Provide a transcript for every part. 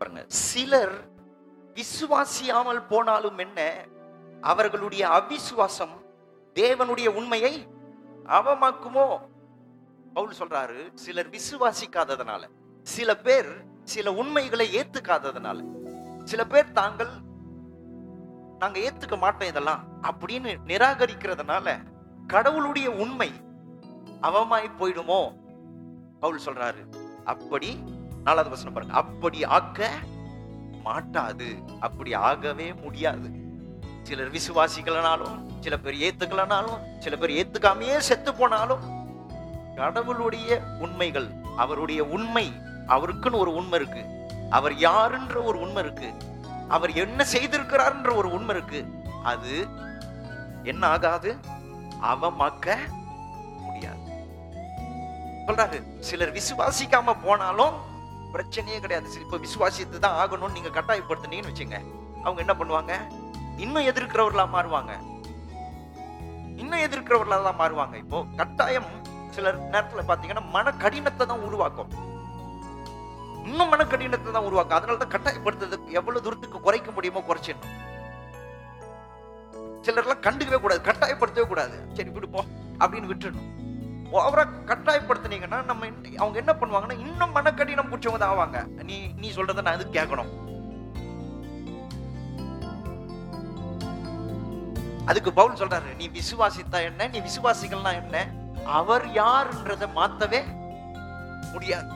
பாருங்க. சிலர் விசுவாசியாமல் போனாலும் என்ன? அவர்களுடைய அவிசுவாசம் தேவனுடைய உண்மையை அவமாக்குமோ? பவுல் சொல்றாரு சிலர் விசுவாசிக்காததுனால. சில பேர் சில உண்மைகளை ஏத்துக்காததுனால. சில பேர் தாங்கள் நாங்க ஏத்துக்க மாட்டோம் இதெல்லாம் அப்படின்னு நிராகரிக்கிறதுனால கடவுளுடைய உண்மை அவமாய் போயிடுமோ? பவுல் சொல்றாரு. அப்படி நாலாவது வசனம் பாருங்க. அப்படி ஆக்க மாட்டாது. அப்படி ஆகவே முடியாது. சிலர் விசுவாசிக்கலனாலும் சில பேர் ஏத்துக்கலனாலும் சில பேர் ஏத்துக்காமையே செத்து போனாலும் கடவுளுடைய உண்மைகள் அவருடைய உண்மை அவருக்குன்னு ஒரு உண்மை இருக்கு. அவர் யாருன்ற ஒரு உண்மை இருக்கு. அவர் என்ன செய்திருக்கிறார்ன்ற ஒரு உண்மை இருக்கு. அது என்ன ஆகாது? அவமாக்க முடியாது. சொல்றாரு. சிலர் விசுவாசிக்காம போனாலும் பிரச்சனையே கிடையாது. சரி, இப்போ விசுவாசித்து தான் ஆகணும்னு நீங்க கட்டாயப்படுத்துனீங்கன்னு வச்சுங்க அவங்க என்ன பண்ணுவாங்க? இன்னும் எதிர்க்கிறவர்களா மாறுவாங்க. இன்னும் எதிர்க்கிறவர்களா தான் மாறுவாங்க. இப்போ கட்டாயம் சில நேரத்துல பாத்தீங்கன்னா மன கடினத்தை தான் உருவாக்கும். இன்னும் மன கடினத்தை தான் உருவாக்கும். அதனால தான் கட்டாயப்படுத்துறதுக்கு எவ்வளவு தூரத்துக்கு குறைக்க முடியுமோ குறைச்சிடணும். சிலர்லாம் கண்டுக்கவே கூடாது. கட்டாயப்படுத்தவே கூடாது. சரி விடுப்போம் அப்படின்னு விட்டுடணும் ஓவரா கட்டாயப்படுத்துனீங்கன்னா நம்ம அவங்க என்ன பண்ணுவாங்கன்னா இன்னும் மனக்கடினம் பிடிச்சவங்க தான் ஆவாங்க. நீ நீ சொல்றத நான் அது கேட்கணும்? அதுக்கு பவுல் சொல்றாரு நீ விசுவாசித்தா என்ன? நீ விசுவாசிகள்னா என்ன? அவர் யாருன்றத மாத்தவே முடியாது.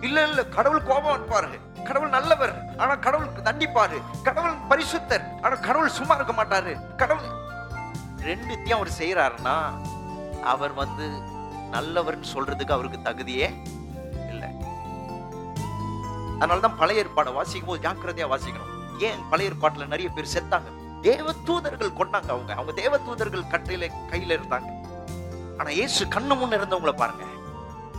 இல்ல இல்ல கடவுள் கோபம் இருப்பாரு கடவுள் நல்லவர். ஆனா கடவுள் தண்டிப்பாரு. கடவுள் பரிசுத்தர். ஆனா கடவுள் சும்மா இருக்க மாட்டாரு. கடவுள் ரெண்டுத்தையும் அவர் செய்யறாருன்னா அவர் வந்து நல்லவர்னு சொல்றதுக்கு அவருக்கு தகுதியே இல்லை. அதனாலதான் பழைய ஏற்பாடை வாசிக்கும் போது ஜாக்கிரதையா வாசிக்கணும். ஏன் பழைய ஏற்பாட்டுல நிறைய பேர் செத்தாங்க? தேவ தூதர்கள் கொண்டாங்க அவங்க. அவங்க தேவ தூதர்கள் கட்டையில கையில இருந்தாங்க. ஆனா இயேசு கண்ணு முன்ன இருந்தவங்கள பாருங்க.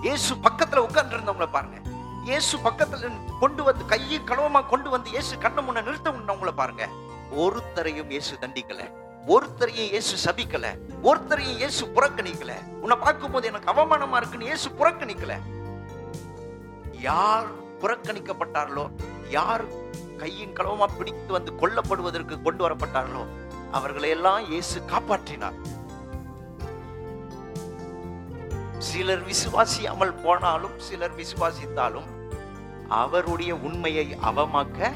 இயேசு பக்கத்துல உட்கார்ந்து இருந்தவங்கள பாருங்க. இயேசு பக்கத்துல கொண்டு வந்து கையை கனவமா கொண்டு வந்து இயேசு கண்ணு முன்ன நிறுத்த உண்ணவங்கள பாருங்க. ஒருத்தரையும் இயேசு தண்டிக்கல. ஒருத்தரையும் இயேசு சபிக்கல? ஒருத்தரையும் இயேசு புறக்கணிக்கல? உன்னை பார்க்கும்போது எனக்கு அவமானமா இருக்குன்னு இயேசு புறக்கணிக்கல. யார் புறக்கணிக்கப்பட்டார்களோ யார் கையின் களவமா பிடித்து வந்து கொல்லப்படுவதற்கு கொண்டு வரப்பட்டார்களோ அவர்களை எல்லாம் இயேசு காப்பாற்றினார். சிலர் விசுவாசியாமல் போனாலும் சிலர் விசுவாசித்தாலும் அவருடைய உண்மையை அவமாக்க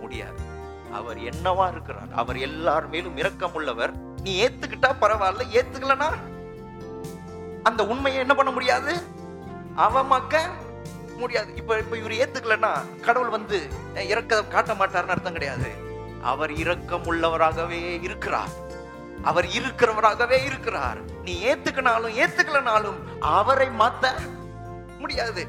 முடியாது. அவர் என்னவா இருக்கிறார்? அவர் எல்லார் மேலும் இரக்கம் உள்ளவர் நீ ஏத்துக்கிட்டா பரவாயில்ல ஏத்துக்கலனா? அந்த உண்மையை என்ன பண்ண முடியாது? அவமாக்க முடியாது. இப்ப இப்ப இவர் ஏத்துக்கலன்னா கடவுள் வந்து இறக்க காட்ட மாட்டார்னு அர்த்தம் கிடையாது. அவர் இரக்கம் உள்ளவராகவே இருக்கிறார். அவர் இருக்கிறவராகவே இருக்கிறார். நீ ஏத்துக்கினாலும் ஏத்துக்கலனாலும் அவரை மாத்த முடியாது.